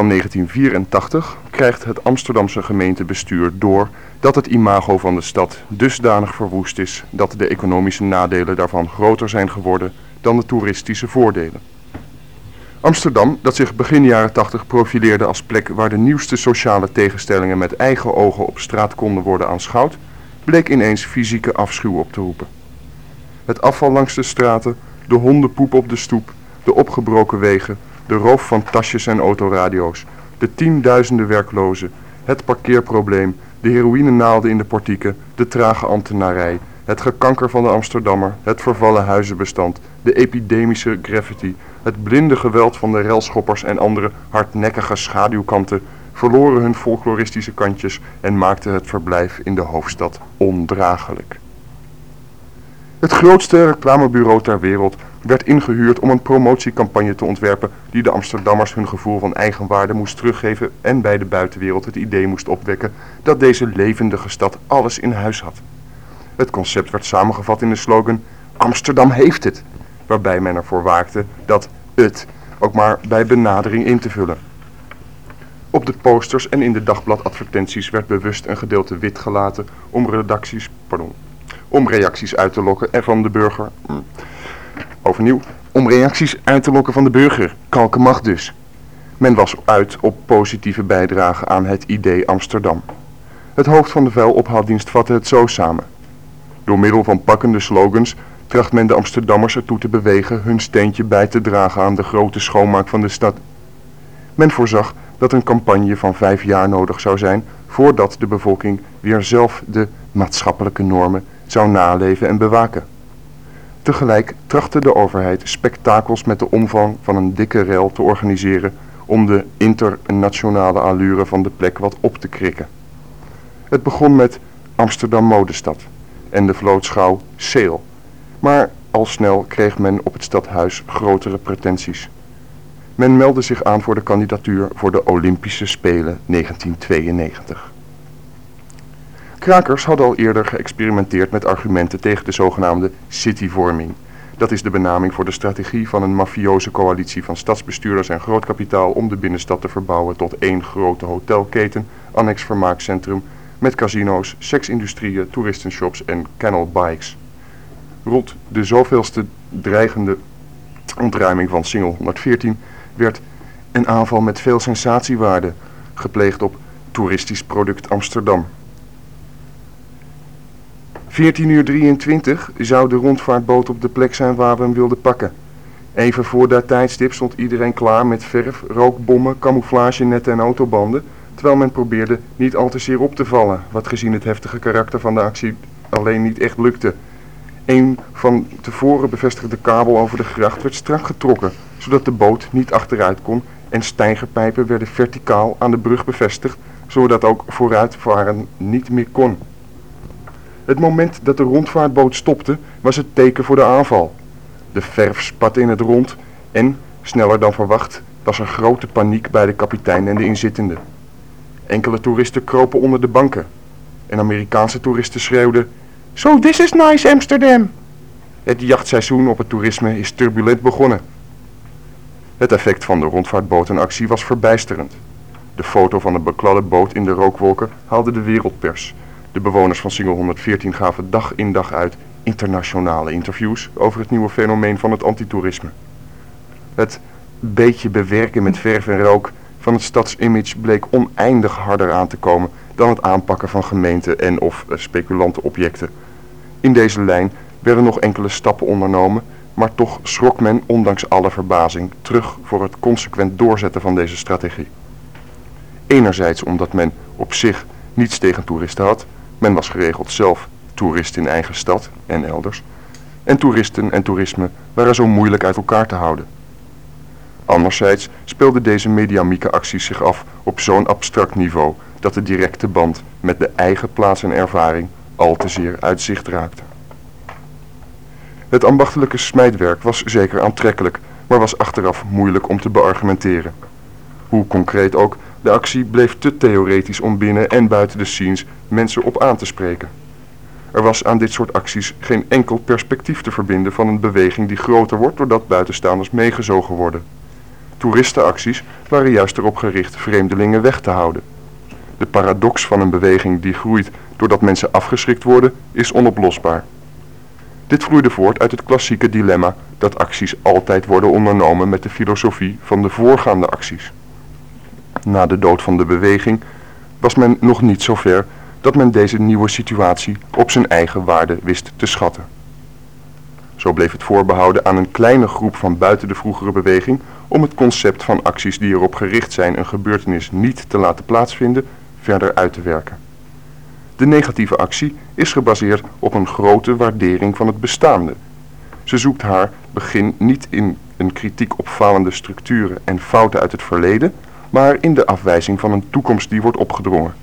Van 1984 krijgt het Amsterdamse gemeentebestuur door dat het imago van de stad dusdanig verwoest is dat de economische nadelen daarvan groter zijn geworden dan de toeristische voordelen. Amsterdam, dat zich begin jaren 80 profileerde als plek waar de nieuwste sociale tegenstellingen met eigen ogen op straat konden worden aanschouwd, bleek ineens fysieke afschuw op te roepen. Het afval langs de straten, de hondenpoep op de stoep, de opgebroken wegen, de roof van tasjes en autoradio's, de tienduizenden werklozen, het parkeerprobleem, de heroïnenaalden in de portieken, de trage ambtenarij, het gekanker van de Amsterdammer, het vervallen huizenbestand, de epidemische graffiti, het blinde geweld van de relschoppers en andere hardnekkige schaduwkanten verloren hun folkloristische kantjes en maakten het verblijf in de hoofdstad ondraaglijk. Het grootste reclamebureau ter wereld werd ingehuurd om een promotiecampagne te ontwerpen die de Amsterdammers hun gevoel van eigenwaarde moest teruggeven en bij de buitenwereld het idee moest opwekken dat deze levendige stad alles in huis had. Het concept werd samengevat in de slogan Amsterdam heeft het, waarbij men ervoor waakte dat het ook maar bij benadering in te vullen. Op de posters en in de dagbladadvertenties werd bewust een gedeelte wit gelaten om redacties, pardon, om reacties uit te lokken en van de burger. Overnieuw, om reacties uit te lokken van de burger. Kalken mag dus. Men was uit op positieve bijdrage aan het idee Amsterdam. Het hoofd van de vuilophaaldienst vatte het zo samen. Door middel van pakkende slogans tracht men de Amsterdammers ertoe te bewegen hun steentje bij te dragen aan de grote schoonmaak van de stad. Men voorzag dat een campagne van vijf jaar nodig zou zijn voordat de bevolking weer zelf de maatschappelijke normen zou naleven en bewaken. Tegelijk trachtte de overheid spektakels met de omvang van een dikke rel te organiseren om de internationale allure van de plek wat op te krikken. Het begon met Amsterdam Modestad en de vlootschouw Seel, maar al snel kreeg men op het stadhuis grotere pretenties. Men meldde zich aan voor de kandidatuur voor de Olympische Spelen 1992. Krakers hadden al eerder geëxperimenteerd met argumenten tegen de zogenaamde cityvorming. Dat is de benaming voor de strategie van een mafioze coalitie van stadsbestuurders en grootkapitaal om de binnenstad te verbouwen tot één grote hotelketen, annex vermaakcentrum, met casino's, seksindustrieën, toeristenshops en kennel bikes. Rond de zoveelste dreigende ontruiming van single 114 werd een aanval met veel sensatiewaarde gepleegd op toeristisch product Amsterdam. 14 uur 23 zou de rondvaartboot op de plek zijn waar we hem wilden pakken. Even voor dat tijdstip stond iedereen klaar met verf, rookbommen, camouflagenetten en autobanden, terwijl men probeerde niet al te zeer op te vallen, wat gezien het heftige karakter van de actie alleen niet echt lukte. Een van tevoren bevestigde kabel over de gracht werd strak getrokken, zodat de boot niet achteruit kon en stijgerpijpen werden verticaal aan de brug bevestigd, zodat ook vooruitvaren niet meer kon. Het moment dat de rondvaartboot stopte was het teken voor de aanval. De verf spatte in het rond en, sneller dan verwacht, was er grote paniek bij de kapitein en de inzittenden. Enkele toeristen kropen onder de banken. En Amerikaanse toeristen schreeuwden... So this is nice Amsterdam! Het jachtseizoen op het toerisme is turbulent begonnen. Het effect van de rondvaartbotenactie was verbijsterend. De foto van de bekladde boot in de rookwolken haalde de wereldpers... De bewoners van Single 114 gaven dag in dag uit internationale interviews over het nieuwe fenomeen van het antitoerisme. Het beetje bewerken met verf en rook van het stadsimage bleek oneindig harder aan te komen dan het aanpakken van gemeente- en of speculante objecten. In deze lijn werden nog enkele stappen ondernomen, maar toch schrok men ondanks alle verbazing terug voor het consequent doorzetten van deze strategie. Enerzijds omdat men op zich niets tegen toeristen had, men was geregeld zelf toerist in eigen stad en elders. En toeristen en toerisme waren zo moeilijk uit elkaar te houden. Anderzijds speelden deze mediamieke acties zich af op zo'n abstract niveau dat de directe band met de eigen plaats en ervaring al te zeer uit zicht raakte. Het ambachtelijke smijtwerk was zeker aantrekkelijk, maar was achteraf moeilijk om te beargumenteren. Hoe concreet ook, de actie bleef te theoretisch om binnen en buiten de scenes mensen op aan te spreken. Er was aan dit soort acties geen enkel perspectief te verbinden van een beweging die groter wordt doordat buitenstaanders meegezogen worden. Toeristenacties waren juist erop gericht vreemdelingen weg te houden. De paradox van een beweging die groeit doordat mensen afgeschrikt worden, is onoplosbaar. Dit vloeide voort uit het klassieke dilemma dat acties altijd worden ondernomen met de filosofie van de voorgaande acties. Na de dood van de beweging was men nog niet zo ver dat men deze nieuwe situatie op zijn eigen waarde wist te schatten. Zo bleef het voorbehouden aan een kleine groep van buiten de vroegere beweging om het concept van acties die erop gericht zijn een gebeurtenis niet te laten plaatsvinden verder uit te werken. De negatieve actie is gebaseerd op een grote waardering van het bestaande. Ze zoekt haar begin niet in een kritiek op falende structuren en fouten uit het verleden, maar in de afwijzing van een toekomst die wordt opgedrongen.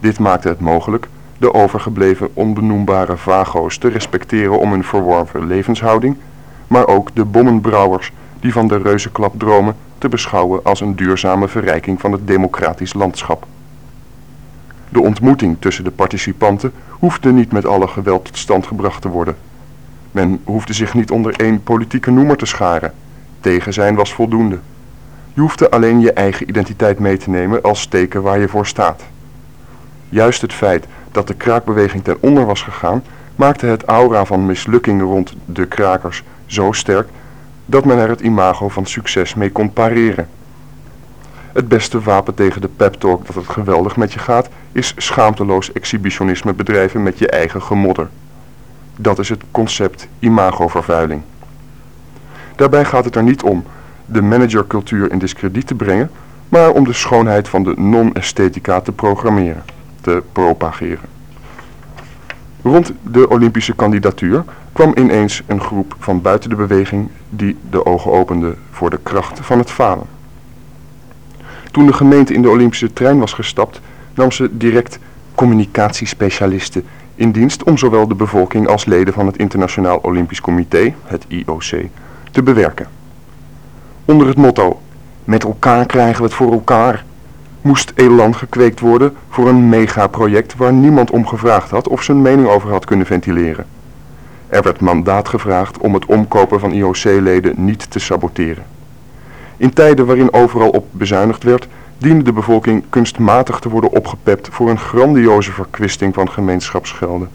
Dit maakte het mogelijk de overgebleven onbenoembare vago's te respecteren om hun verworven levenshouding, maar ook de bommenbrouwers die van de reuzenklap dromen te beschouwen als een duurzame verrijking van het democratisch landschap. De ontmoeting tussen de participanten hoefde niet met alle geweld tot stand gebracht te worden. Men hoefde zich niet onder één politieke noemer te scharen. Tegen zijn was voldoende. Je hoefde alleen je eigen identiteit mee te nemen als teken waar je voor staat. Juist het feit dat de kraakbeweging ten onder was gegaan, maakte het aura van mislukking rond de krakers zo sterk dat men er het imago van succes mee kon pareren. Het beste wapen tegen de pep talk dat het geweldig met je gaat, is schaamteloos exhibitionisme bedrijven met je eigen gemodder. Dat is het concept imagovervuiling. Daarbij gaat het er niet om de managercultuur in discrediet te brengen, maar om de schoonheid van de non-esthetica te programmeren, te propageren. Rond de Olympische kandidatuur kwam ineens een groep van buiten de beweging die de ogen opende voor de kracht van het falen. Toen de gemeente in de Olympische trein was gestapt, nam ze direct communicatiespecialisten in dienst om zowel de bevolking als leden van het Internationaal Olympisch Comité, het IOC, te bewerken. Onder het motto, met elkaar krijgen we het voor elkaar, moest elan gekweekt worden voor een megaproject waar niemand om gevraagd had of zijn mening over had kunnen ventileren. Er werd mandaat gevraagd om het omkopen van IOC-leden niet te saboteren. In tijden waarin overal op bezuinigd werd, diende de bevolking kunstmatig te worden opgepept voor een grandioze verkwisting van gemeenschapsgelden.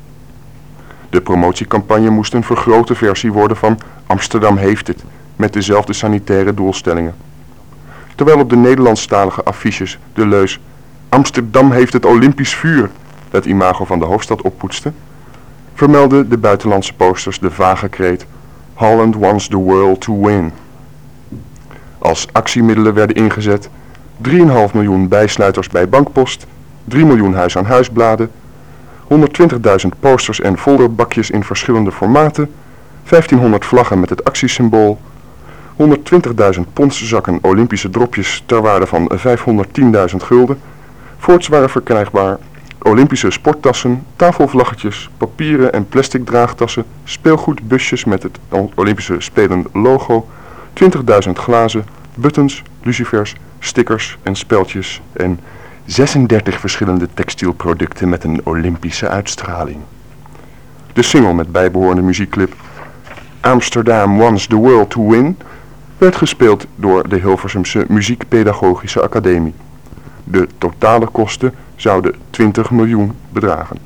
De promotiecampagne moest een vergrote versie worden van Amsterdam heeft het, met dezelfde sanitaire doelstellingen. Terwijl op de Nederlandstalige affiches de leus Amsterdam heeft het Olympisch vuur het imago van de hoofdstad oppoetste, vermelden de buitenlandse posters de vage kreet Holland wants the world to win. Als actiemiddelen werden ingezet 3,5 miljoen bijsluiters bij bankpost, 3 miljoen huis-aan-huisbladen, 120.000 posters en folderbakjes in verschillende formaten, 1500 vlaggen met het actiesymbool, 120.000 ponszakken Olympische dropjes ter waarde van 510.000 gulden. Voorts waren verkrijgbaar Olympische sporttassen, tafelvlaggetjes, papieren en plastic draagtassen, speelgoedbusjes met het Olympische Spelen logo, 20.000 glazen, buttons, lucifers, stickers en speltjes en 36 verschillende textielproducten met een Olympische uitstraling. De single met bijbehorende muziekclip Amsterdam Wants the World to Win werd gespeeld door de Hilversumse Muziekpedagogische Academie. De totale kosten zouden 20 miljoen bedragen.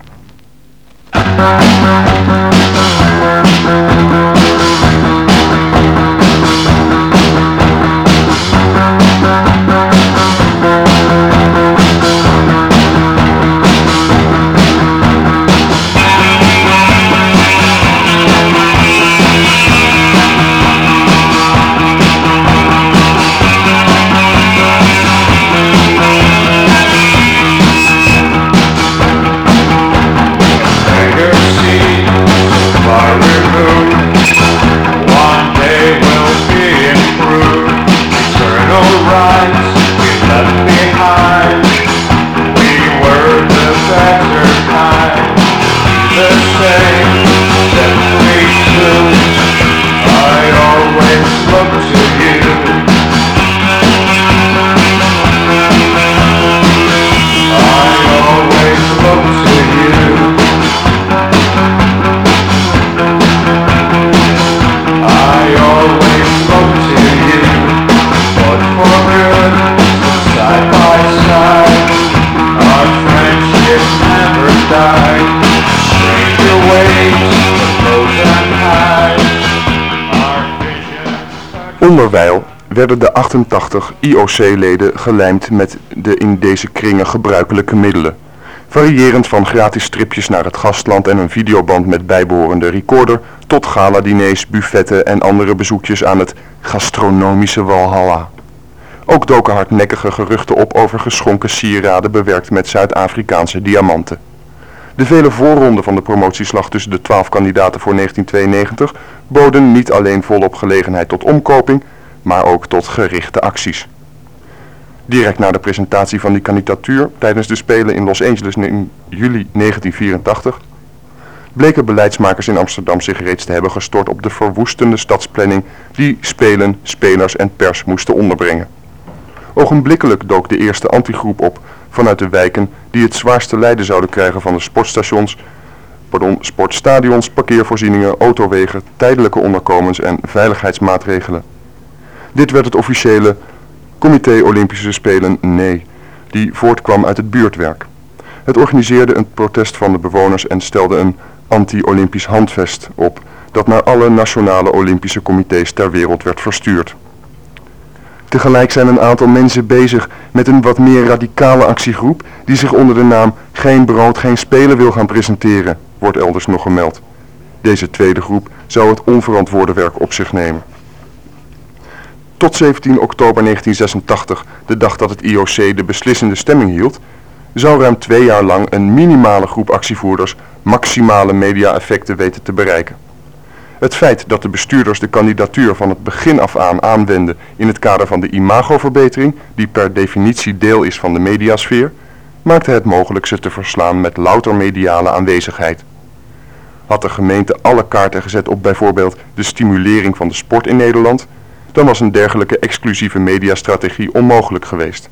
Werden de 88 IOC-leden gelijmd met de in deze kringen gebruikelijke middelen. Variërend van gratis stripjes naar het gastland en een videoband met bijbehorende recorder tot galadiners, buffetten en andere bezoekjes aan het gastronomische Walhalla. Ook doken hardnekkige geruchten op over geschonken sieraden bewerkt met Zuid-Afrikaanse diamanten. De vele voorronden van de promotieslag tussen de 12 kandidaten voor 1992 boden niet alleen volop gelegenheid tot omkoping, maar ook tot gerichte acties. Direct na de presentatie van die kandidatuur tijdens de Spelen in Los Angeles in juli 1984 bleken beleidsmakers in Amsterdam zich reeds te hebben gestort op de verwoestende stadsplanning die Spelen, spelers en pers moesten onderbrengen. Ogenblikkelijk dook de eerste antigroep op vanuit de wijken die het zwaarste lijden zouden krijgen van de sportstations, pardon, sportstadions, parkeervoorzieningen, autowegen, tijdelijke onderkomens en veiligheidsmaatregelen. Dit werd het officiële Comité Olympische Spelen Nee, die voortkwam uit het buurtwerk. Het organiseerde een protest van de bewoners en stelde een anti-Olympisch handvest op dat naar alle nationale Olympische comité's ter wereld werd verstuurd. Tegelijk zijn een aantal mensen bezig met een wat meer radicale actiegroep die zich onder de naam Geen Brood Geen Spelen wil gaan presenteren, wordt elders nog gemeld. Deze tweede groep zou het onverantwoorde werk op zich nemen. Tot 17 oktober 1986, de dag dat het IOC de beslissende stemming hield, zou ruim twee jaar lang een minimale groep actievoerders maximale media-effecten weten te bereiken. Het feit dat de bestuurders de kandidatuur van het begin af aan aanwenden in het kader van de imagoverbetering, die per definitie deel is van de mediasfeer, maakte het mogelijk ze te verslaan met louter mediale aanwezigheid. Had de gemeente alle kaarten gezet op bijvoorbeeld de stimulering van de sport in Nederland, dan was een dergelijke exclusieve mediastrategie onmogelijk geweest.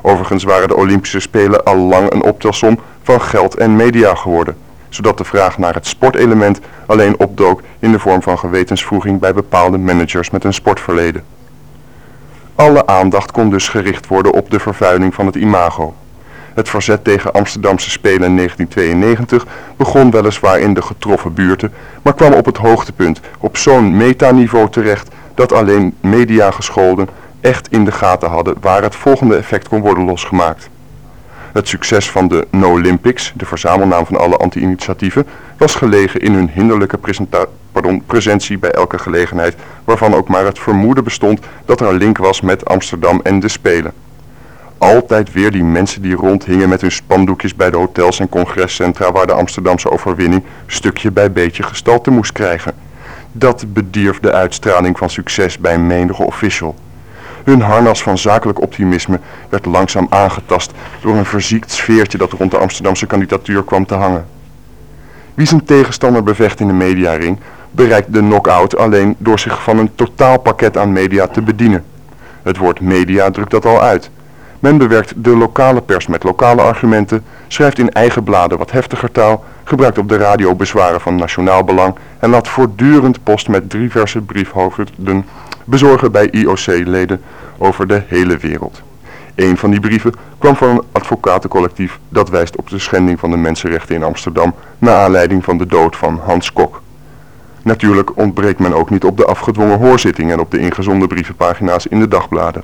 Overigens waren de Olympische Spelen al lang een optelsom van geld en media geworden, zodat de vraag naar het sportelement alleen opdook in de vorm van gewetensvoeging bij bepaalde managers met een sportverleden. Alle aandacht kon dus gericht worden op de vervuiling van het imago. Het verzet tegen Amsterdamse Spelen in 1992 begon weliswaar in de getroffen buurten, maar kwam op het hoogtepunt op zo'n metaniveau terecht dat alleen mediagescholden echt in de gaten hadden waar het volgende effect kon worden losgemaakt. Het succes van de No Olympics, de verzamelnaam van alle anti-initiatieven, was gelegen in hun hinderlijke pardon, presentie bij elke gelegenheid, waarvan ook maar het vermoeden bestond dat er een link was met Amsterdam en de Spelen. Altijd weer die mensen die rondhingen met hun spandoekjes bij de hotels en congrescentra waar de Amsterdamse overwinning stukje bij beetje gestalte moest krijgen. Dat bedierf de uitstraling van succes bij menige official. Hun harnas van zakelijk optimisme werd langzaam aangetast door een verziekt sfeertje dat rond de Amsterdamse kandidatuur kwam te hangen. Wie zijn tegenstander bevecht in de mediaring, bereikt de knock-out alleen door zich van een totaalpakket aan media te bedienen. Het woord media drukt dat al uit. Men bewerkt de lokale pers met lokale argumenten, schrijft in eigen bladen wat heftiger taal, gebruikt op de radio bezwaren van nationaal belang en laat voortdurend post met diverse briefhoofden bezorgen bij IOC-leden over de hele wereld. Een van die brieven kwam van een advocatencollectief dat wijst op de schending van de mensenrechten in Amsterdam na aanleiding van de dood van Hans Kok. Natuurlijk ontbreekt men ook niet op de afgedwongen hoorzitting en op de ingezonden brievenpagina's in de dagbladen.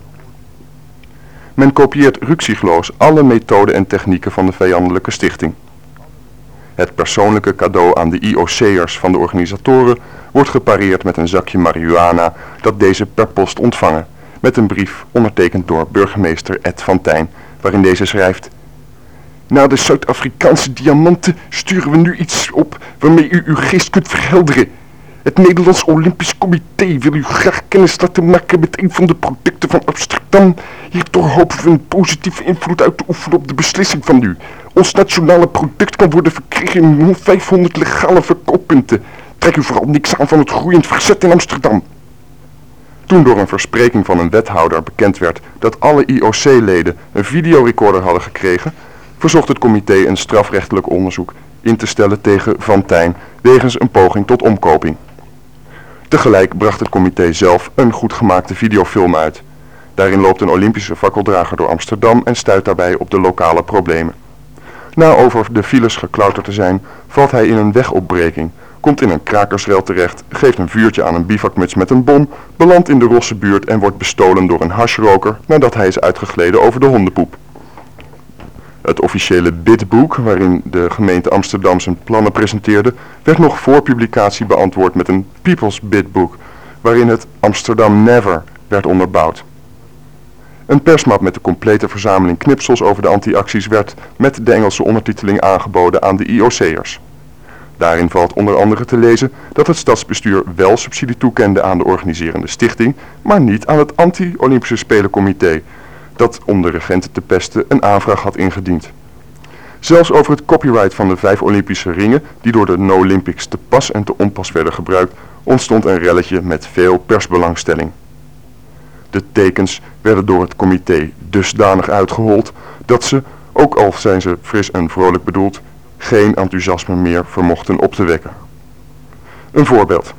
Men kopieert ruksigloos alle methoden en technieken van de vijandelijke stichting. Het persoonlijke cadeau aan de IOC'ers van de organisatoren wordt gepareerd met een zakje marihuana dat deze per post ontvangen, met een brief ondertekend door burgemeester Ed van Tijn, waarin deze schrijft... Na de Zuid-Afrikaanse diamanten sturen we nu iets op waarmee u uw geest kunt verhelderen. Het Nederlands Olympisch Comité wil u graag kennis laten maken met een van de producten van Amsterdam. Hierdoor hopen we een positieve invloed uit te oefenen op de beslissing van u. Ons nationale product kan worden verkregen in 500 legale verkooppunten. Trek u vooral niks aan van het groeiend verzet in Amsterdam. Toen door een verspreking van een wethouder bekend werd dat alle IOC-leden een videorecorder hadden gekregen, verzocht het comité een strafrechtelijk onderzoek in te stellen tegen Van Tijn wegens een poging tot omkoping. Tegelijk bracht het comité zelf een goed gemaakte videofilm uit. Daarin loopt een Olympische fakkeldrager door Amsterdam en stuit daarbij op de lokale problemen. Na over de files geklauterd te zijn, valt hij in een wegopbreking, komt in een krakersrel terecht, geeft een vuurtje aan een bivakmuts met een bom, belandt in de rosse buurt en wordt bestolen door een hashroker nadat hij is uitgegleden over de hondenpoep. Het officiële bidboek, waarin de gemeente Amsterdam zijn plannen presenteerde, werd nog voor publicatie beantwoord met een People's Bidboek, waarin het Amsterdam Never werd onderbouwd. Een persmap met de complete verzameling knipsels over de anti-acties werd met de Engelse ondertiteling aangeboden aan de IOC'ers. Daarin valt onder andere te lezen dat het stadsbestuur wel subsidie toekende aan de organiserende stichting, maar niet aan het anti-Olympische Spelencomité, dat om de regenten te pesten een aanvraag had ingediend. Zelfs over het copyright van de vijf Olympische ringen, die door de No Olympics te pas en te onpas werden gebruikt, ontstond een relletje met veel persbelangstelling. De tekens werden door het comité dusdanig uitgehold dat ze, ook al zijn ze fris en vrolijk bedoeld, geen enthousiasme meer vermochten op te wekken. Een voorbeeld.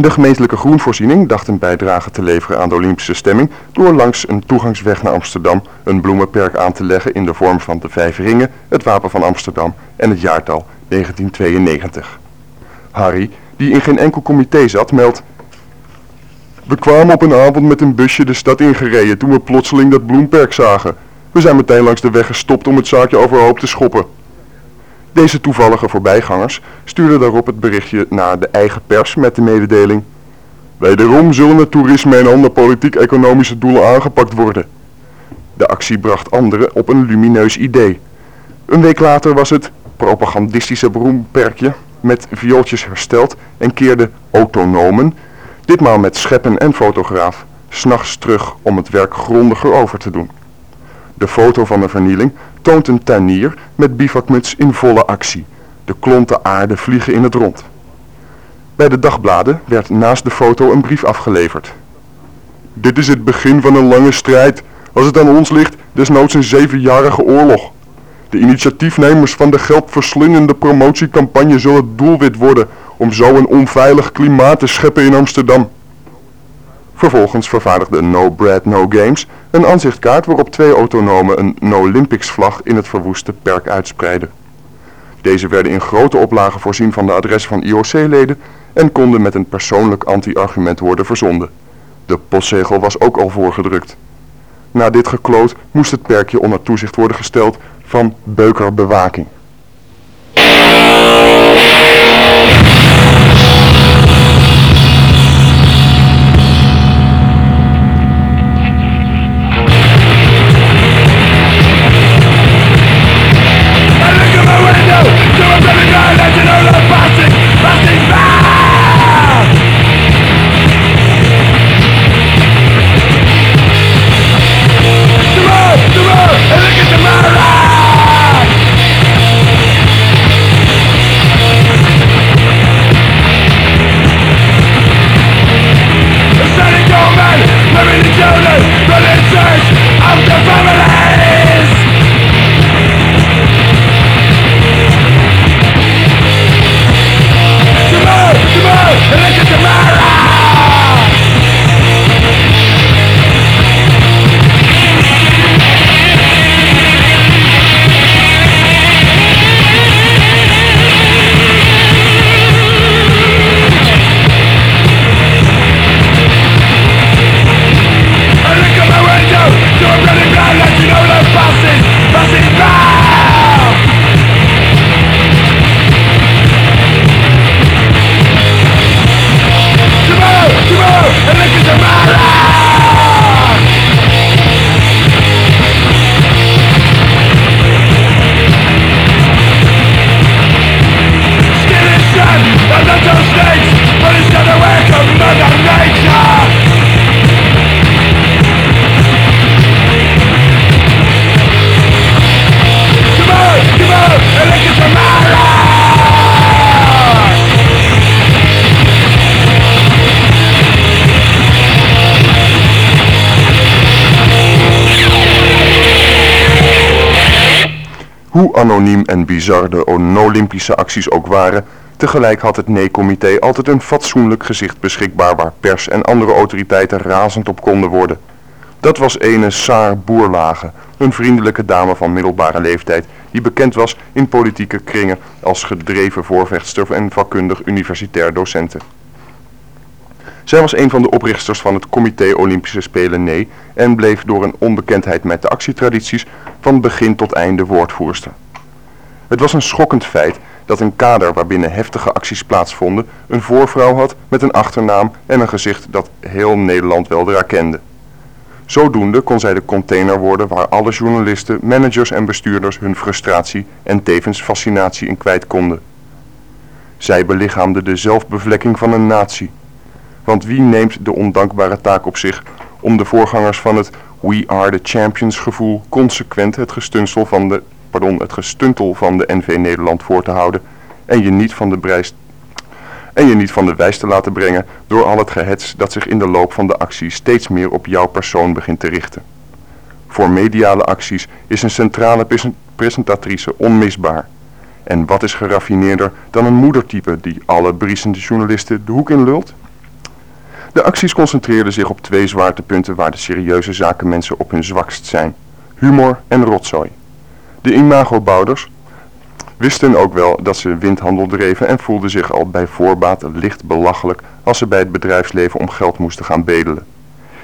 De gemeentelijke groenvoorziening dacht een bijdrage te leveren aan de Olympische stemming door langs een toegangsweg naar Amsterdam een bloemenperk aan te leggen in de vorm van de vijf ringen, het wapen van Amsterdam en het jaartal 1992. Harry, die in geen enkel comité zat, meldt we kwamen op een avond met een busje de stad ingereden toen we plotseling dat bloemperk zagen. We zijn meteen langs de weg gestopt om het zaakje overhoop te schoppen. Deze toevallige voorbijgangers stuurden daarop het berichtje naar de eigen pers met de mededeling... Wederom zullen het toerisme en andere politiek-economische doelen aangepakt worden. De actie bracht anderen op een lumineus idee. Een week later was het propagandistische bloemperkje met viooltjes hersteld en keerde autonomen ditmaal met scheppen en fotograaf, s'nachts terug om het werk grondiger over te doen. De foto van de vernieling toont een tuinier met bivakmuts in volle actie. De klonten aarde vliegen in het rond. Bij de dagbladen werd naast de foto een brief afgeleverd. Dit is het begin van een lange strijd. Als het aan ons ligt, desnoods een zevenjarige oorlog. De initiatiefnemers van de geldverslindende promotiecampagne zullen het doelwit worden om zo een onveilig klimaat te scheppen in Amsterdam. Vervolgens vervaardigde No Bread No Games een aanzichtkaart waarop twee autonomen een No Olympics vlag in het verwoeste perk uitspreidden. Deze werden in grote oplagen voorzien van de adres van IOC-leden en konden met een persoonlijk anti-argument worden verzonden. De postzegel was ook al voorgedrukt. Na dit gekloot moest het perkje onder toezicht worden gesteld van beukerbewaking. Hoe anoniem en bizar de olympische acties ook waren, tegelijk had het nee-comité altijd een fatsoenlijk gezicht beschikbaar waar pers en andere autoriteiten razend op konden worden. Dat was ene Saar Boerlage, een vriendelijke dame van middelbare leeftijd die bekend was in politieke kringen als gedreven voorvechtster en vakkundig universitair docenten. Zij was een van de oprichters van het Comité Olympische Spelen Nee en bleef door een onbekendheid met de actietradities van begin tot einde woordvoerster. Het was een schokkend feit dat een kader waarbinnen heftige acties plaatsvonden een voorvrouw had met een achternaam en een gezicht dat heel Nederland wel kende. Zodoende kon zij de container worden waar alle journalisten, managers en bestuurders hun frustratie en tevens fascinatie in kwijt konden. Zij belichaamde de zelfbevlekking van een natie. Want wie neemt de ondankbare taak op zich om de voorgangers van het We are the champions gevoel consequent het gestunsel van de, pardon, het gestuntel van de NV Nederland voor te houden en je niet van de en je niet van de wijs te laten brengen door al het gehets dat zich in de loop van de actie steeds meer op jouw persoon begint te richten. Voor mediale acties is een centrale presentatrice onmisbaar. En wat is geraffineerder dan een moedertype die alle briesende journalisten de hoek in lult? De acties concentreerden zich op twee zwaartepunten waar de serieuze zakenmensen op hun zwakst zijn. Humor en rotzooi. De imagobouwers wisten ook wel dat ze windhandel dreven en voelden zich al bij voorbaat licht belachelijk als ze bij het bedrijfsleven om geld moesten gaan bedelen.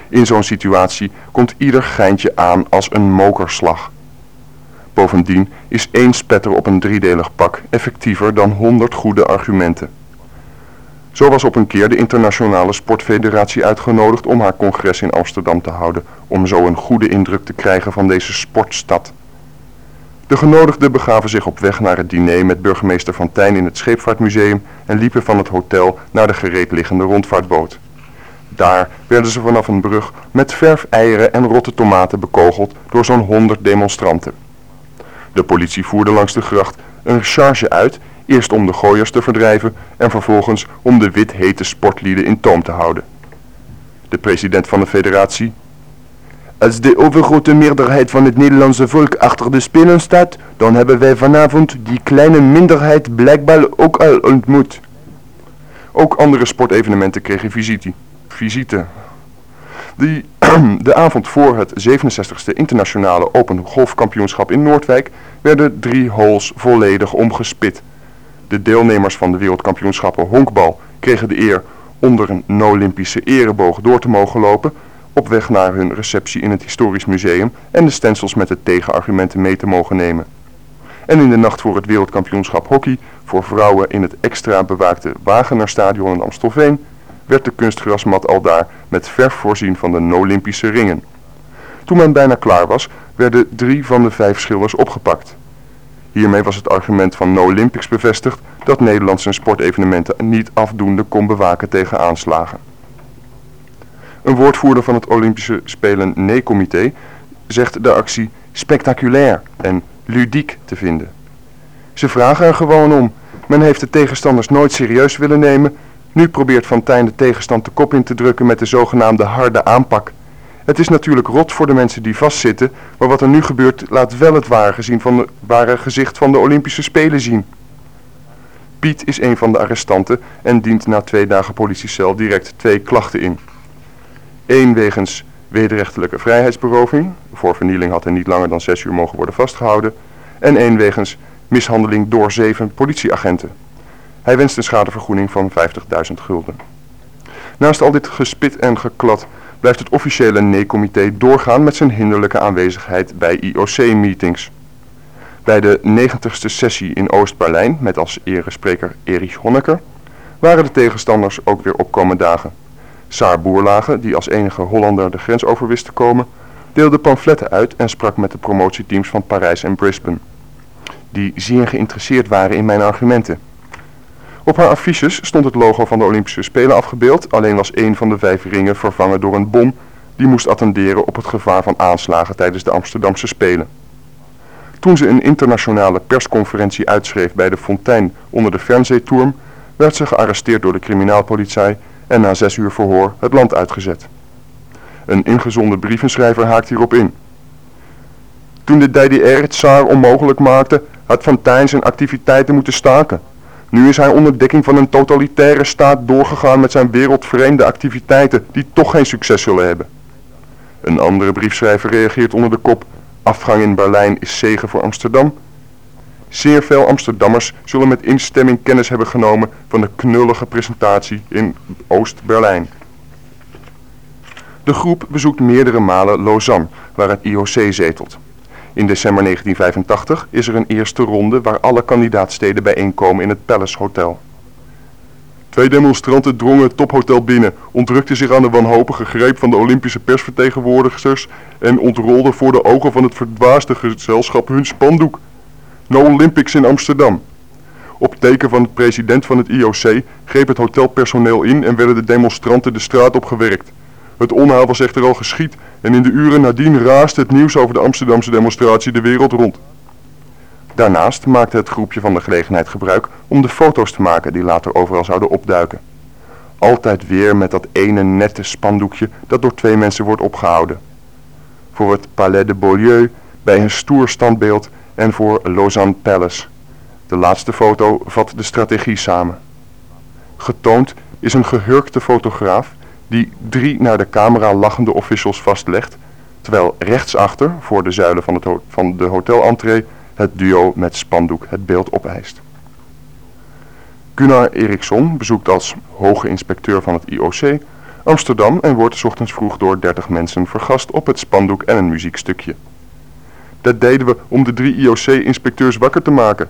In zo'n situatie komt ieder geintje aan als een mokerslag. Bovendien is één spetter op een driedelig pak effectiever dan honderd goede argumenten. Zo was op een keer de Internationale Sportfederatie uitgenodigd om haar congres in Amsterdam te houden, om zo een goede indruk te krijgen van deze sportstad. De genodigden begaven zich op weg naar het diner met burgemeester Van Tijn in het Scheepvaartmuseum en liepen van het hotel naar de gereed liggende rondvaartboot. Daar werden ze vanaf een brug met verf, eieren en rotte tomaten bekogeld door zo'n honderd demonstranten. De politie voerde langs de gracht een charge uit, eerst om de gooiers te verdrijven en vervolgens om de wit hete sportlieden in toom te houden. De president van de federatie, als de overgrote meerderheid van het Nederlandse volk achter de Spelen staat, dan hebben wij vanavond die kleine minderheid blijkbaar ook al ontmoet. Ook andere sportevenementen kregen visite. visite. Die, de avond voor het 67e internationale Open Golfkampioenschap in Noordwijk werden drie holes volledig omgespit. De deelnemers van de wereldkampioenschappen honkbal kregen de eer onder een Olympische ereboog door te mogen lopen op weg naar hun receptie in het Historisch Museum en de stencils met de tegenargumenten mee te mogen nemen. En in de nacht voor het wereldkampioenschap hockey voor vrouwen in het extra bewaakte Wagenerstadion in Amstelveen werd de kunstgrasmat aldaar met verf voorzien van de Olympische ringen. Toen men bijna klaar was, werden drie van de vijf schilders opgepakt. Hiermee was het argument van No Olympics bevestigd dat Nederland zijn sportevenementen niet afdoende kon bewaken tegen aanslagen. Een woordvoerder van het Olympische Spelen Nee-comité zegt de actie spectaculair en ludiek te vinden. Ze vragen er gewoon om. Men heeft de tegenstanders nooit serieus willen nemen. Nu probeert Van de tegenstand de kop in te drukken met de zogenaamde harde aanpak. Het is natuurlijk rot voor de mensen die vastzitten, maar wat er nu gebeurt laat wel het ware, gezicht van de Olympische Spelen zien. Piet is een van de arrestanten en dient na twee dagen politiecel direct twee klachten in. Eén wegens wederrechtelijke vrijheidsberoving. Voor vernieling had hij niet langer dan zes uur mogen worden vastgehouden. En één wegens mishandeling door zeven politieagenten. Hij wenst een schadevergoeding van 50.000 gulden. Naast al dit gespit en geklad blijft het officiële nee-comité doorgaan met zijn hinderlijke aanwezigheid bij IOC-meetings. Bij de 90ste sessie in Oost-Berlijn, met als erespreker Erich Honecker, waren de tegenstanders ook weer opkomende dagen. Saar Boerlage, die als enige Hollander de grens over wist te komen, deelde pamfletten uit en sprak met de promotieteams van Parijs en Brisbane, die zeer geïnteresseerd waren in mijn argumenten. Op haar affiches stond het logo van de Olympische Spelen afgebeeld, alleen was één van de vijf ringen vervangen door een bom die moest attenderen op het gevaar van aanslagen tijdens de Amsterdamse Spelen. Toen ze een internationale persconferentie uitschreef bij de Fontein onder de Fernseeturm, werd ze gearresteerd door de criminaalpolitie en na zes uur verhoor het land uitgezet. Een ingezonden brievenschrijver haakt hierop in. Toen de DDR het Saar onmogelijk maakte, had Van Tijn zijn activiteiten moeten staken. Nu is hij onder dekking van een totalitaire staat doorgegaan met zijn wereldvreemde activiteiten die toch geen succes zullen hebben. Een andere briefschrijver reageert onder de kop Afgang in Berlijn is zegen voor Amsterdam. Zeer veel Amsterdammers zullen met instemming kennis hebben genomen van de knullige presentatie in Oost-Berlijn. De groep bezoekt meerdere malen Lausanne, waar het IOC zetelt. In december 1985 is er een eerste ronde waar alle kandidaatsteden bijeenkomen in het Palace Hotel. Twee demonstranten drongen het tophotel binnen, ontrukten zich aan de wanhopige greep van de Olympische persvertegenwoordigers en ontrolden voor de ogen van het verdwaasde gezelschap hun spandoek. No Olympics in Amsterdam. Op teken van het president van het IOC greep het hotelpersoneel in en werden de demonstranten de straat op gewerkt. Het onheil was echter al geschied en in de uren nadien raasde het nieuws over de Amsterdamse demonstratie de wereld rond. Daarnaast maakte het groepje van de gelegenheid gebruik om de foto's te maken die later overal zouden opduiken. Altijd weer met dat ene nette spandoekje dat door twee mensen wordt opgehouden. Voor het Palais de Beaulieu, bij een stoer standbeeld en voor Lausanne Palace. De laatste foto vat de strategie samen. Getoond is een gehurkte fotograaf die drie naar de camera lachende officials vastlegt, terwijl rechtsachter, voor de zuilen van, het van de het duo met spandoek het beeld opeist. Gunnar Eriksson bezoekt als hoge inspecteur van het IOC Amsterdam en wordt ochtends vroeg door 30 mensen vergast op het spandoek en een muziekstukje. Dat deden we om de drie IOC-inspecteurs wakker te maken.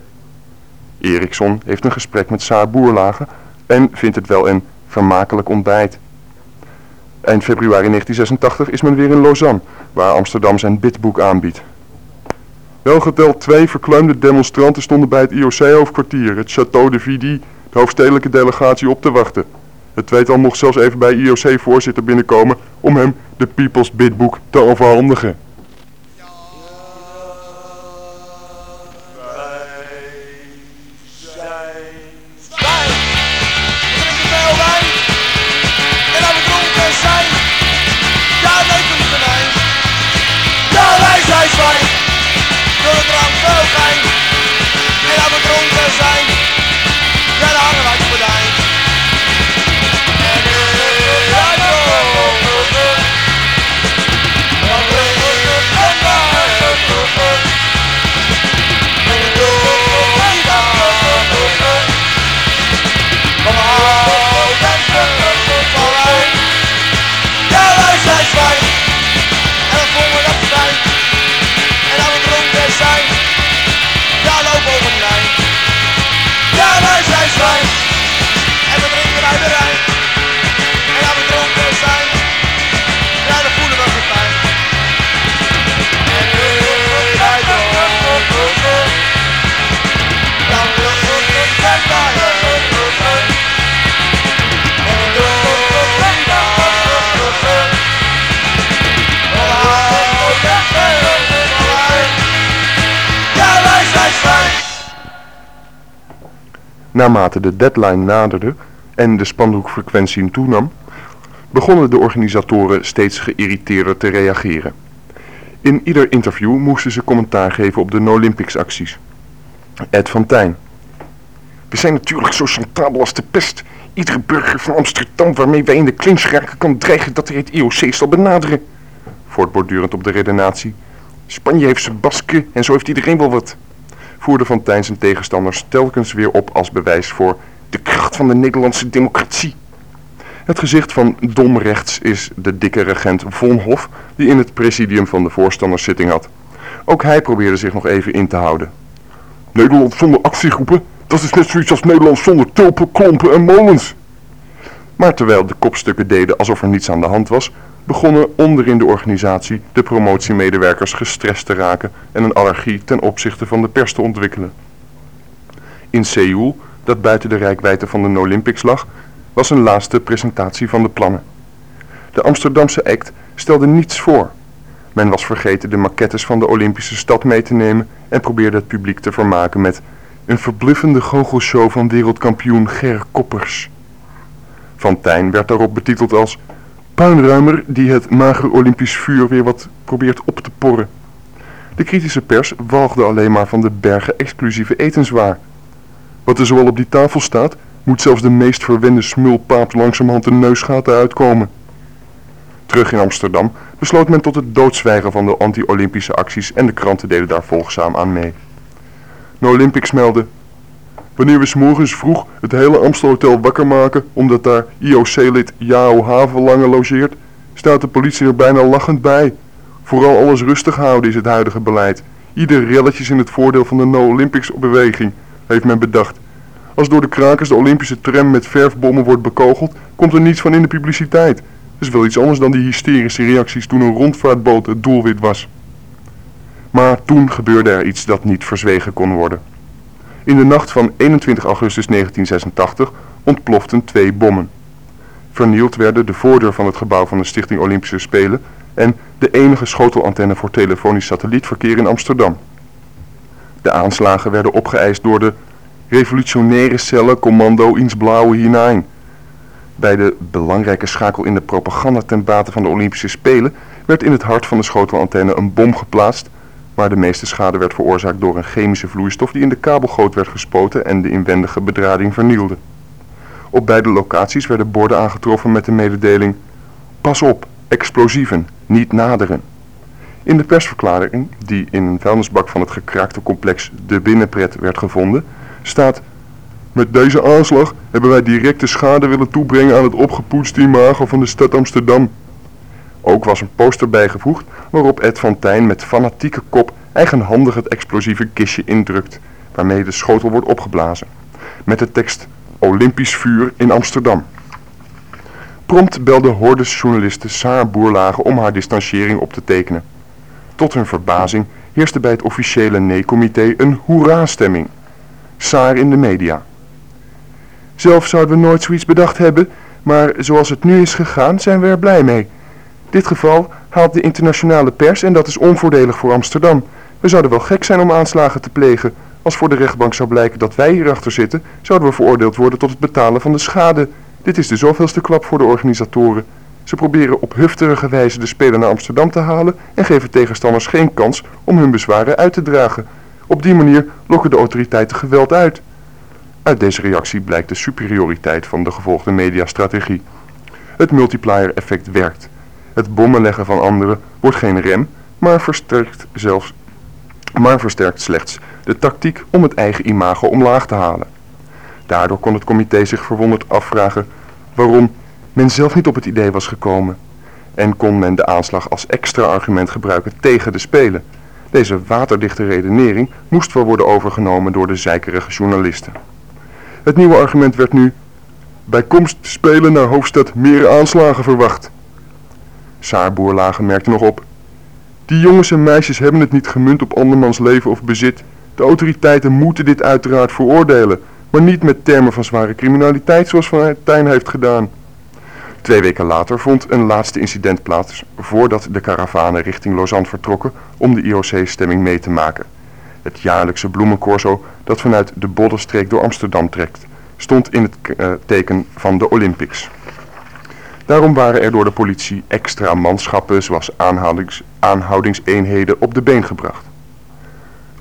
Eriksson heeft een gesprek met Saar Boerlagen en vindt het wel een vermakelijk ontbijt. Eind februari 1986 is men weer in Lausanne, waar Amsterdam zijn bidboek aanbiedt. Welgeteld twee verkleumde demonstranten stonden bij het IOC-hoofdkwartier, het Château de Vidy, de hoofdstedelijke delegatie op te wachten. Het tweetal mocht zelfs even bij IOC-voorzitter binnenkomen om hem de People's Bidboek te overhandigen. Naarmate de deadline naderde en de spandoekfrequentie toenam, begonnen de organisatoren steeds geïrriteerder te reageren. In ieder interview moesten ze commentaar geven op de No-Olympics acties. Ed van Tijn. We zijn natuurlijk zo chantabel als de pest. Iedere burger van Amsterdam waarmee wij in de clinch raken kan dreigen dat hij het IOC zal benaderen. Voortbordurend op de redenatie. Spanje heeft zijn basken en zo heeft iedereen wel wat voerde Van Tijn zijn tegenstanders telkens weer op als bewijs voor de kracht van de Nederlandse democratie. Het gezicht van dom rechts is de dikke regent Vonhof die in het presidium van de voorstanders zitting had. Ook hij probeerde zich nog even in te houden. Nederland zonder actiegroepen, dat is net zoiets als Nederland zonder tulpen, klompen en molens. Maar terwijl de kopstukken deden alsof er niets aan de hand was, begonnen onderin de organisatie de promotiemedewerkers gestrest te raken en een allergie ten opzichte van de pers te ontwikkelen. In Seoul, dat buiten de rijkwijde van de Olympics lag, was een laatste presentatie van de plannen. De Amsterdamse act stelde niets voor. Men was vergeten de maquettes van de Olympische stad mee te nemen en probeerde het publiek te vermaken met een verbluffende goochelshow van wereldkampioen Ger Koppers. Van Tijn werd daarop betiteld als puinruimer die het mager Olympisch vuur weer wat probeert op te porren. De kritische pers walgde alleen maar van de bergen exclusieve etenswaar. Wat er zoal op die tafel staat, moet zelfs de meest verwende smulpaap langzamerhand de neusgaten uitkomen. Terug in Amsterdam besloot men tot het doodzwijgen van de anti-Olympische acties en de kranten deden daar volgzaam aan mee. No Olympics meldde, wanneer we s morgens vroeg het hele Amstelhotel wakker maken omdat daar IOC-lid Jao Havelange logeert, staat de politie er bijna lachend bij. Vooral alles rustig houden is het huidige beleid. Ieder relletjes in het voordeel van de No Olympics beweging, heeft men bedacht. Als door de krakers de Olympische tram met verfbommen wordt bekogeld, komt er niets van in de publiciteit. Dat is wel iets anders dan die hysterische reacties toen een rondvaartboot het doelwit was. Maar toen gebeurde er iets dat niet verzwegen kon worden. In de nacht van 21 augustus 1986 ontploften twee bommen. Vernield werden de voordeur van het gebouw van de Stichting Olympische Spelen en de enige schotelantenne voor telefonisch satellietverkeer in Amsterdam. De aanslagen werden opgeëist door de revolutionaire cellen Commando ins Blauwe hinein. Bij de belangrijke schakel in de propaganda ten bate van de Olympische Spelen werd in het hart van de schotelantenne een bom geplaatst, waar de meeste schade werd veroorzaakt door een chemische vloeistof die in de kabelgoot werd gespoten en de inwendige bedrading vernielde. Op beide locaties werden borden aangetroffen met de mededeling Pas op, explosieven, niet naderen. In de persverklaring, die in een vuilnisbak van het gekraakte complex De Binnenpret werd gevonden, staat... Met deze aanslag hebben wij directe schade willen toebrengen aan het opgepoetste imago van de stad Amsterdam. Ook was een poster bijgevoegd waarop Ed van met fanatieke kop eigenhandig het explosieve kistje indrukt, waarmee de schotel wordt opgeblazen. Met de tekst Olympisch vuur in Amsterdam. Prompt belde hordes journalisten Saar Boerlage om haar distanciering op te tekenen. Tot hun verbazing heerste bij het officiële nee-comité een hoera-stemming. Saar in de media. Zelf zouden we nooit zoiets bedacht hebben, maar zoals het nu is gegaan zijn we er blij mee. Dit geval haalt de internationale pers en dat is onvoordelig voor Amsterdam. We zouden wel gek zijn om aanslagen te plegen. Als voor de rechtbank zou blijken dat wij hierachter zitten, zouden we veroordeeld worden tot het betalen van de schade. Dit is de zoveelste klap voor de organisatoren. Ze proberen op hufterige wijze de speler naar Amsterdam te halen en geven tegenstanders geen kans om hun bezwaren uit te dragen. Op die manier lokken de autoriteiten geweld uit. Uit deze reactie blijkt de superioriteit van de gevolgde mediastrategie. Het multiplier effect werkt. Het bommenleggen van anderen wordt geen rem, maar versterkt, zelfs, slechts de tactiek om het eigen imago omlaag te halen. Daardoor kon het comité zich verwonderd afvragen waarom men zelf niet op het idee was gekomen. En kon men de aanslag als extra argument gebruiken tegen de Spelen. Deze waterdichte redenering moest wel worden overgenomen door de zeikerige journalisten. Het nieuwe argument werd nu, bij komst Spelen naar hoofdstad meer aanslagen verwacht. Saarboerlagen merkte nog op, die jongens en meisjes hebben het niet gemunt op andermans leven of bezit. De autoriteiten moeten dit uiteraard veroordelen, maar niet met termen van zware criminaliteit zoals Van Tijn heeft gedaan. Twee weken later vond een laatste incident plaats voordat de karavanen richting Lausanne vertrokken om de IOC-stemming mee te maken. Het jaarlijkse bloemencorso dat vanuit de Boddenstreek door Amsterdam trekt, stond in het uh, teken van de Olympics. Daarom waren er door de politie extra manschappen zoals aanhoudings, aanhoudingseenheden op de been gebracht.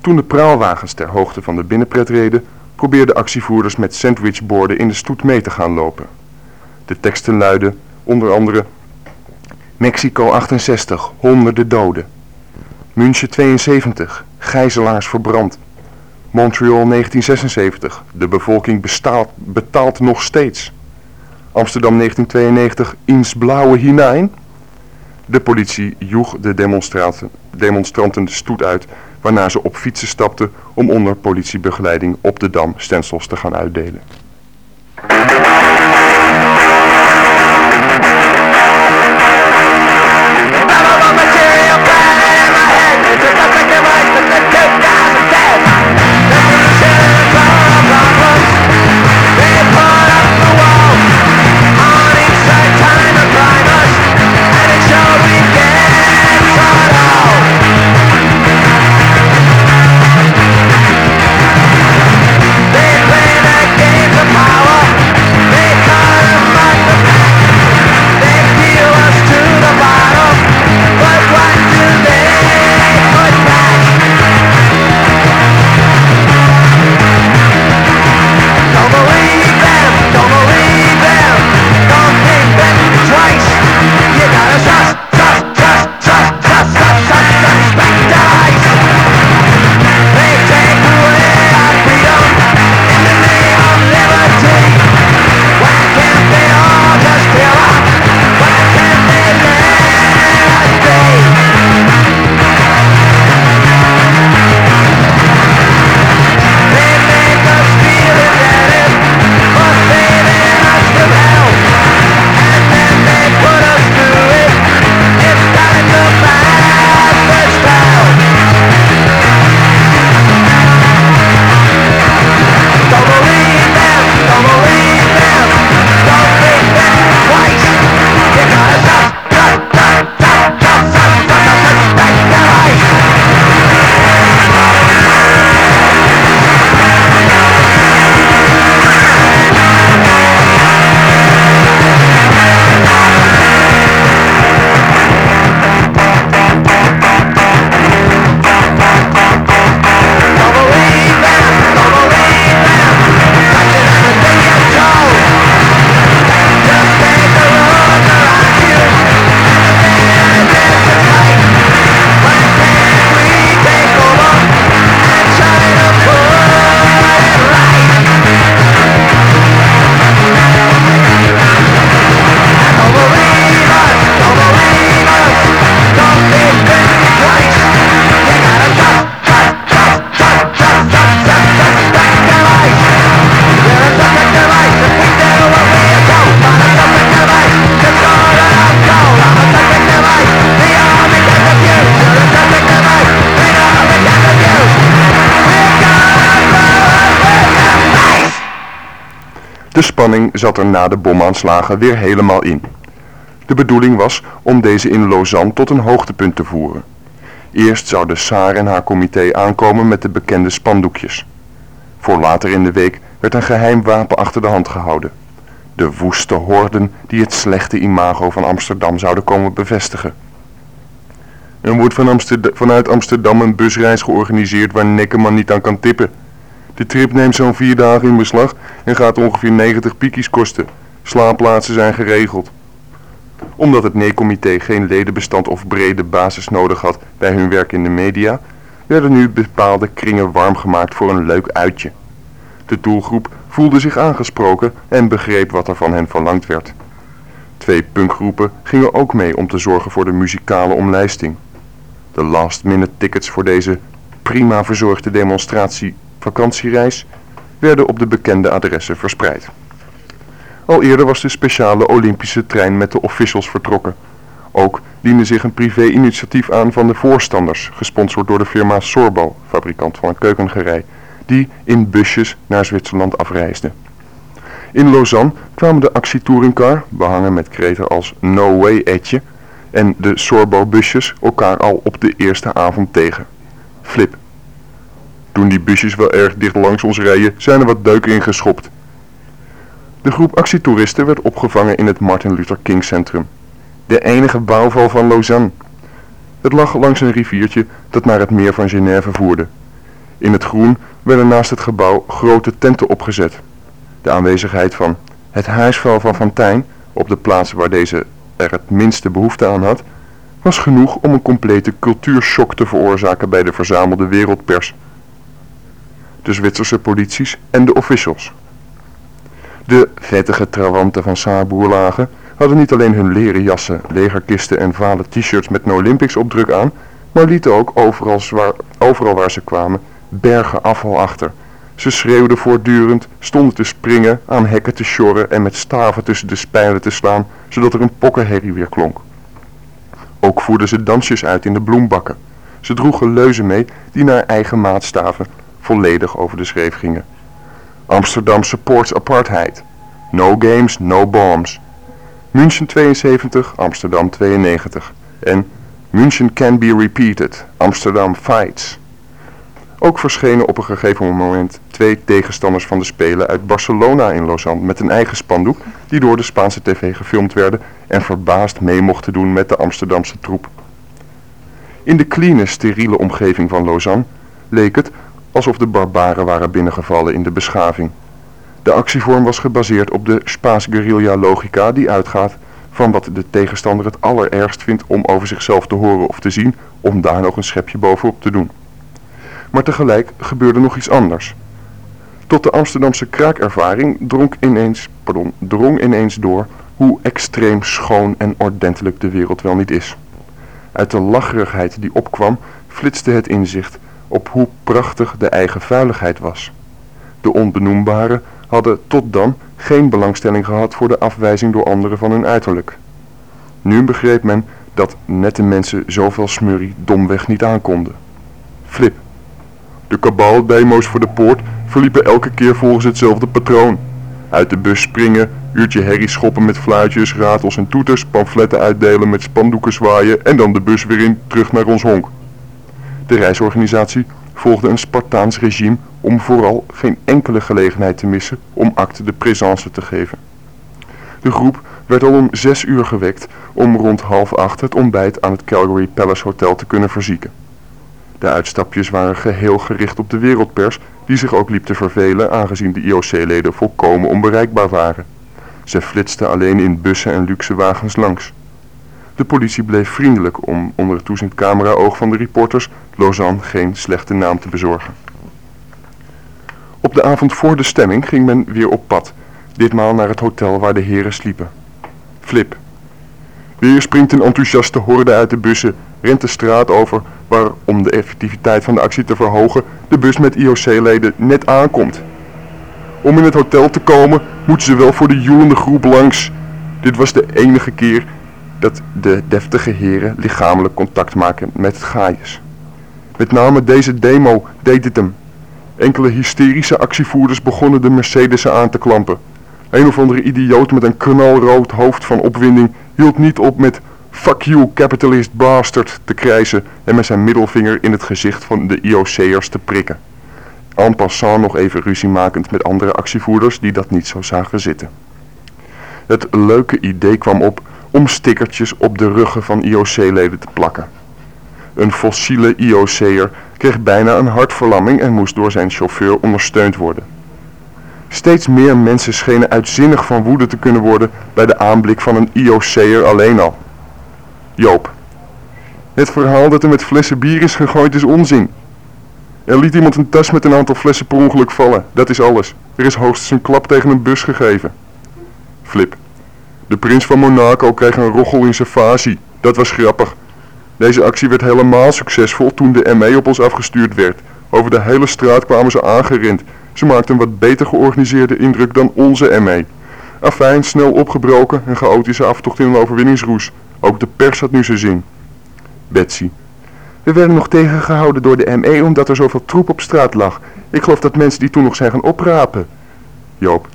Toen de praalwagens ter hoogte van de binnenpret reden, probeerden actievoerders met sandwichborden in de stoet mee te gaan lopen. De teksten luiden onder andere Mexico 68, honderden doden. München 72, gijzelaars verbrand. Montreal 1976, de bevolking betaalt nog steeds. Amsterdam 1992, ins blauwe hinein. De politie joeg de demonstranten, demonstranten de stoet uit, waarna ze op fietsen stapten om onder politiebegeleiding op de Dam stensels te gaan uitdelen. Spanning zat er na de bomaanslagen weer helemaal in. De bedoeling was om deze in Lausanne tot een hoogtepunt te voeren. Eerst zou de Saar en haar comité aankomen met de bekende spandoekjes. Voor later in de week werd een geheim wapen achter de hand gehouden. De woeste horden die het slechte imago van Amsterdam zouden komen bevestigen. Er wordt van vanuit Amsterdam een busreis georganiseerd waar Nekkerman niet aan kan tippen. De trip neemt zo'n vier dagen in beslag en gaat ongeveer 90 piekjes kosten. Slaapplaatsen zijn geregeld. Omdat het NEE-comité geen ledenbestand of brede basis nodig had bij hun werk in de media, werden nu bepaalde kringen warm gemaakt voor een leuk uitje. De doelgroep voelde zich aangesproken en begreep wat er van hen verlangd werd. Twee punkgroepen gingen ook mee om te zorgen voor de muzikale omlijsting. De last-minute tickets voor deze prima verzorgde demonstratie vakantiereis werden op de bekende adressen verspreid. Al eerder was de speciale Olympische trein met de officials vertrokken. Ook diende zich een privé-initiatief aan van de voorstanders, gesponsord door de firma Sorbo, fabrikant van een keukengerei, die in busjes naar Zwitserland afreisde. In Lausanne kwamen de actietouringcar, behangen met kreten als No Way Etje, en de Sorbo-busjes elkaar al op de eerste avond tegen. Flip. Toen die busjes wel erg dicht langs ons rijden, zijn er wat deuken ingeschopt. De groep actietoeristen werd opgevangen in het Martin Luther King Centrum. De enige bouwval van Lausanne. Het lag langs een riviertje dat naar het meer van Genève voerde. In het groen werden naast het gebouw grote tenten opgezet. De aanwezigheid van het huisvuil van Fantijn, op de plaats waar deze er het minste behoefte aan had, was genoeg om een complete cultuurshock te veroorzaken bij de verzamelde wereldpers. De Zwitserse polities en de officials. De vettige trawanten van Saarboerlagen hadden niet alleen hun leren jassen, legerkisten en vale t-shirts met No Olympics opdruk aan, maar lieten ook overal, waar ze kwamen bergen afval achter. Ze schreeuwden voortdurend, stonden te springen, aan hekken te sjorren en met staven tussen de spijlen te slaan, zodat er een pokkenherrie weer klonk. Ook voerden ze dansjes uit in de bloembakken. Ze droegen leuzen mee die naar eigen maatstaven volledig over de schreef gingen. Amsterdam supports apartheid. No games, no bombs. München 72, Amsterdam 92. En München can be repeated, Amsterdam fights. Ook verschenen op een gegeven moment twee tegenstanders van de Spelen uit Barcelona in Lausanne met een eigen spandoek die door de Spaanse tv gefilmd werden en verbaasd mee mochten doen met de Amsterdamse troep. In de clean, steriele omgeving van Lausanne leek het alsof de barbaren waren binnengevallen in de beschaving. De actievorm was gebaseerd op de Spaas guerrilla logica die uitgaat van wat de tegenstander het allerergst vindt om over zichzelf te horen of te zien, om daar nog een schepje bovenop te doen. Maar tegelijk gebeurde nog iets anders. Tot de Amsterdamse kraakervaring drong ineens, pardon, drong ineens door hoe extreem schoon en ordentelijk de wereld wel niet is. Uit de lacherigheid die opkwam flitste het inzicht op hoe prachtig de eigen vuiligheid was. De onbenoembaren hadden tot dan geen belangstelling gehad voor de afwijzing door anderen van hun uiterlijk. Nu begreep men dat nette mensen zoveel smurrie domweg niet aankonden. Flip. De kabaaldemo's voor de poort verliepen elke keer volgens hetzelfde patroon. Uit de bus springen, uurtje herrie schoppen met fluitjes, ratels en toeters, pamfletten uitdelen met spandoeken zwaaien en dan de bus weer in terug naar ons honk. De reisorganisatie volgde een Spartaans regime om vooral geen enkele gelegenheid te missen om acte de présence te geven. De groep werd al om zes uur gewekt om rond half acht het ontbijt aan het Calgary Palace Hotel te kunnen verzieken. De uitstapjes waren geheel gericht op de wereldpers die zich ook liep te vervelen aangezien de IOC-leden volkomen onbereikbaar waren. Ze flitsten alleen in bussen en luxe wagens langs. De politie bleef vriendelijk om onder het toezicht camera-oog van de reporters Lausanne geen slechte naam te bezorgen. Op de avond voor de stemming ging men weer op pad, ditmaal naar het hotel waar de heren sliepen. Flip. Weer springt een enthousiaste horde uit de bussen, rent de straat over waar, om de effectiviteit van de actie te verhogen, de bus met IOC-leden net aankomt. Om in het hotel te komen, moeten ze wel voor de joelende groep langs. Dit was de enige keer dat de deftige heren lichamelijk contact maken met gaaiers. Met name deze demo deed het hem. Enkele hysterische actievoerders begonnen de Mercedesen aan te klampen. Een of andere idioot met een knalrood hoofd van opwinding hield niet op met fuck you capitalist bastard te krijzen en met zijn middelvinger in het gezicht van de IOC'ers te prikken. En passant nog even ruzie makend met andere actievoerders die dat niet zo zagen zitten. Het leuke idee kwam op om stickertjes op de ruggen van IOC-leden te plakken. Een fossiele IOC'er kreeg bijna een hartverlamming en moest door zijn chauffeur ondersteund worden. Steeds meer mensen schenen uitzinnig van woede te kunnen worden bij de aanblik van een IOC'er alleen al. Joop. Het verhaal dat er met flessen bier is gegooid is onzin. Er liet iemand een tas met een aantal flessen per ongeluk vallen, dat is alles. Er is hoogstens een klap tegen een bus gegeven. Flip. De prins van Monaco kreeg een roggel in zijn fasie. Dat was grappig. Deze actie werd helemaal succesvol toen de ME op ons afgestuurd werd. Over de hele straat kwamen ze aangerend. Ze maakten een wat beter georganiseerde indruk dan onze ME. Afijn, snel opgebroken, een chaotische aftocht in een overwinningsroes. Ook de pers had nu zijn zin. Betsy. We werden nog tegengehouden door de ME omdat er zoveel troep op straat lag. Ik geloof dat mensen die toen nog zijn gaan oprapen. Joop.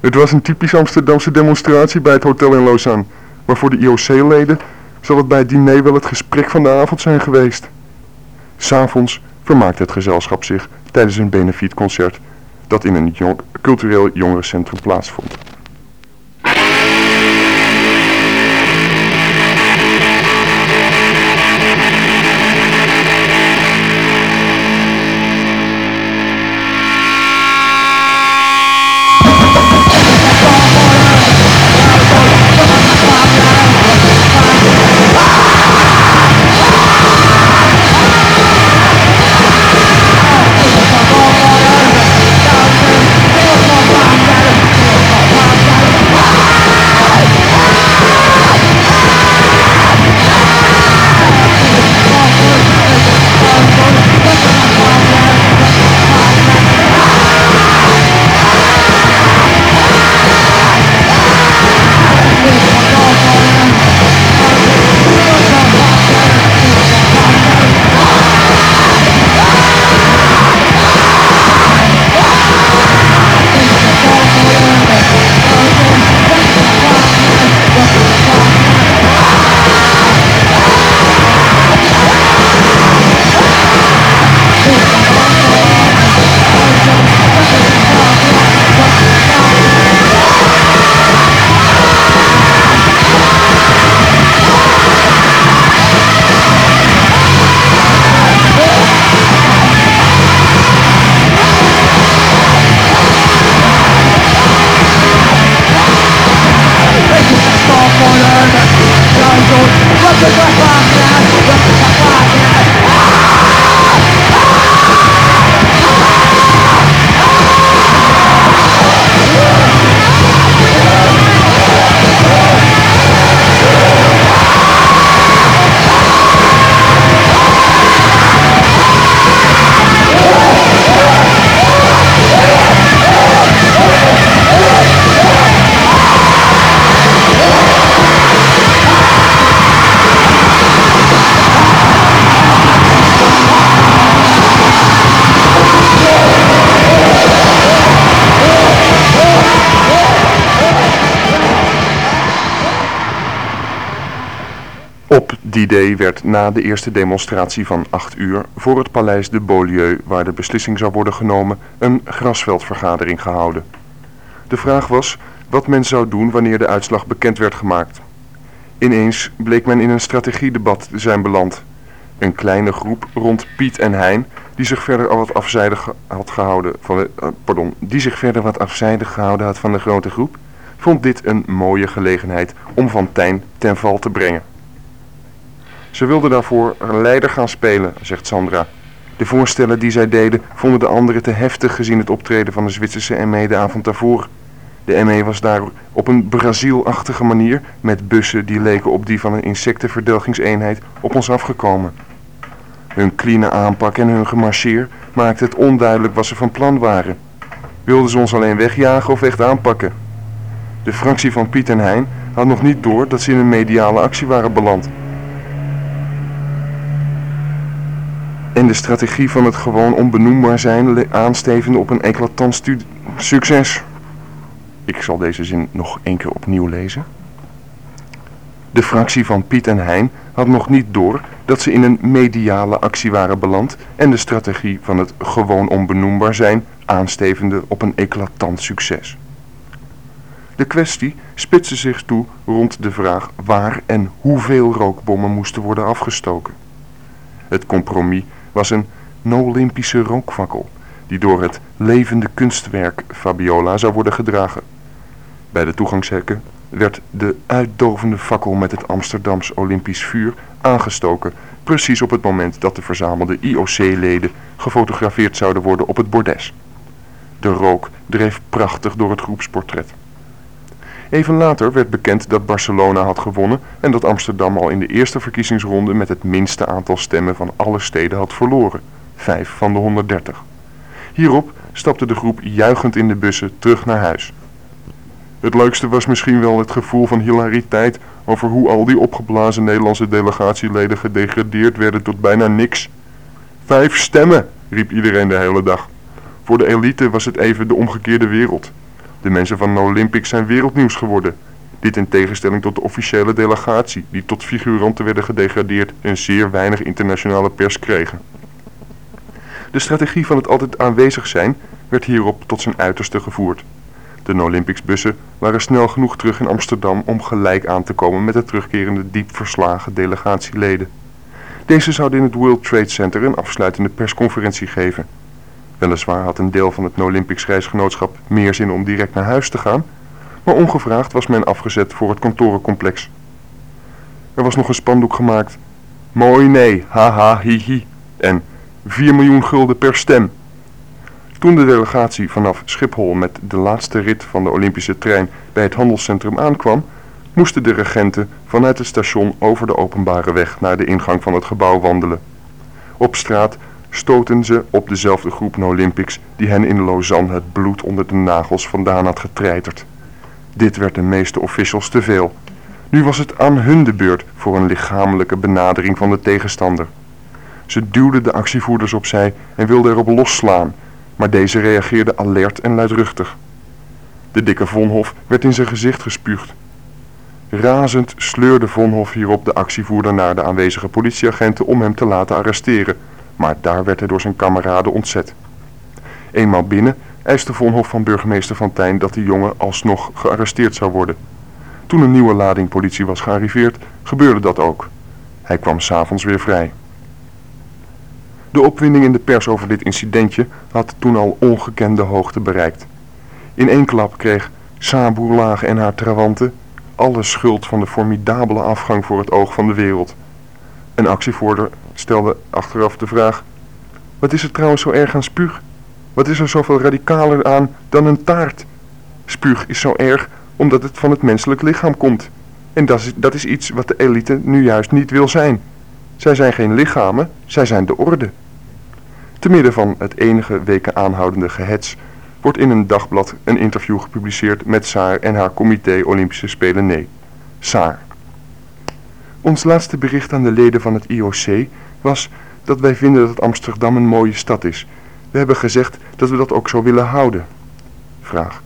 Het was een typisch Amsterdamse demonstratie bij het hotel in Lausanne. Maar voor de IOC-leden zal het bij het diner wel het gesprek van de avond zijn geweest. S'avonds vermaakte het gezelschap zich tijdens een benefietconcert dat in een cultureel jongerencentrum plaatsvond. Die day werd na de eerste demonstratie van 8 uur voor het paleis de Beaulieu, waar de beslissing zou worden genomen, een grasveldvergadering gehouden. De vraag was wat men zou doen wanneer de uitslag bekend werd gemaakt. Ineens bleek men in een strategiedebat te zijn beland. Een kleine groep rond Piet en Hein, die zich verder al wat afzijdig had gehouden van de, uh, pardon, die zich verder wat afzijdig gehouden had van de grote groep, vond dit een mooie gelegenheid om Van Tijn ten val te brengen. Ze wilden daarvoor een leider gaan spelen, zegt Sandra. De voorstellen die zij deden vonden de anderen te heftig gezien het optreden van de Zwitserse ME de avond daarvoor. De ME was daar op een Brazilachtige manier met bussen die leken op die van een insectenverdelgingseenheid op ons afgekomen. Hun clean aanpak en hun gemarcheer maakte het onduidelijk wat ze van plan waren. Wilden ze ons alleen wegjagen of echt aanpakken? De fractie van Piet en Hein had nog niet door dat ze in een mediale actie waren beland. En de strategie van het gewoon onbenoembaar zijn aanstevende op een eclatant succes. Ik zal deze zin nog één keer opnieuw lezen. De fractie van Piet en Hein had nog niet door dat ze in een mediale actie waren beland en de strategie van het gewoon onbenoembaar zijn aanstevende op een eclatant succes. De kwestie spitste zich toe rond de vraag waar en hoeveel rookbommen moesten worden afgestoken. Het compromis was een no-Olympische rookfakkel die door het levende kunstwerk Fabiola zou worden gedragen. Bij de toegangshekken werd de uitdovende fakkel met het Amsterdams Olympisch vuur aangestoken, precies op het moment dat de verzamelde IOC-leden gefotografeerd zouden worden op het bordes. De rook dreef prachtig door het groepsportret. Even later werd bekend dat Barcelona had gewonnen en dat Amsterdam al in de eerste verkiezingsronde met het minste aantal stemmen van alle steden had verloren, 5 van de 130. Hierop stapte de groep juichend in de bussen terug naar huis. Het leukste was misschien wel het gevoel van hilariteit over hoe al die opgeblazen Nederlandse delegatieleden gedegradeerd werden tot bijna niks. Vijf stemmen, riep iedereen de hele dag. Voor de elite was het even de omgekeerde wereld. De mensen van de Olympics zijn wereldnieuws geworden. Dit in tegenstelling tot de officiële delegatie, die tot figuranten werden gedegradeerd en zeer weinig internationale pers kregen. De strategie van het altijd aanwezig zijn werd hierop tot zijn uiterste gevoerd. De Olympics bussen waren snel genoeg terug in Amsterdam om gelijk aan te komen met de terugkerende diep verslagen delegatieleden. Deze zouden in het World Trade Center een afsluitende persconferentie geven. Weliswaar had een deel van het Olympics reisgenootschap meer zin om direct naar huis te gaan, maar ongevraagd was men afgezet voor het kantorencomplex. Er was nog een spandoek gemaakt. Mooi nee, haha, hihi. En 4 miljoen gulden per stem. Toen de delegatie vanaf Schiphol met de laatste rit van de Olympische trein bij het handelscentrum aankwam, moesten de regenten vanuit het station over de openbare weg naar de ingang van het gebouw wandelen. Op straat stoten ze op dezelfde groep Olympics die hen in Lausanne het bloed onder de nagels vandaan had getreiterd. Dit werd de meeste officials te veel. Nu was het aan hun de beurt voor een lichamelijke benadering van de tegenstander. Ze duwden de actievoerders opzij en wilden erop losslaan, maar deze reageerde alert en luidruchtig. De dikke Vonhof werd in zijn gezicht gespuugd. Razend sleurde Vonhof hierop de actievoerder naar de aanwezige politieagenten om hem te laten arresteren, maar daar werd hij door zijn kameraden ontzet. Eenmaal binnen eiste Vonhof van burgemeester Van Tijn dat de jongen alsnog gearresteerd zou worden. Toen een nieuwe lading politie was gearriveerd, gebeurde dat ook. Hij kwam s'avonds weer vrij. De opwinding in de pers over dit incidentje had toen al ongekende hoogte bereikt. In één klap kreeg Saboerlage en haar trawanten alle schuld van de formidabele afgang voor het oog van de wereld. Een actievoerder stelde achteraf de vraag, wat is er trouwens zo erg aan spuug? Wat is er zoveel radicaler aan dan een taart? Spuug is zo erg omdat het van het menselijk lichaam komt. En dat is, dat is iets wat de elite nu juist niet wil zijn. Zij zijn geen lichamen, zij zijn de orde. Te midden van het enige weken aanhoudende gehets wordt in een dagblad een interview gepubliceerd met Saar en haar comité Olympische Spelen Nee. Saar. Ons laatste bericht aan de leden van het IOC was dat wij vinden dat Amsterdam een mooie stad is. We hebben gezegd dat we dat ook zo willen houden. Vraag.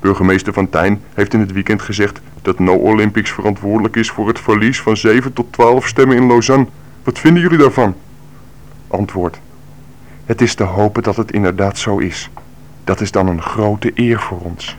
Burgemeester Van Tijn heeft in het weekend gezegd dat No Olympics verantwoordelijk is voor het verlies van 7 tot 12 stemmen in Lausanne. Wat vinden jullie daarvan? Antwoord. Het is te hopen dat het inderdaad zo is. Dat is dan een grote eer voor ons.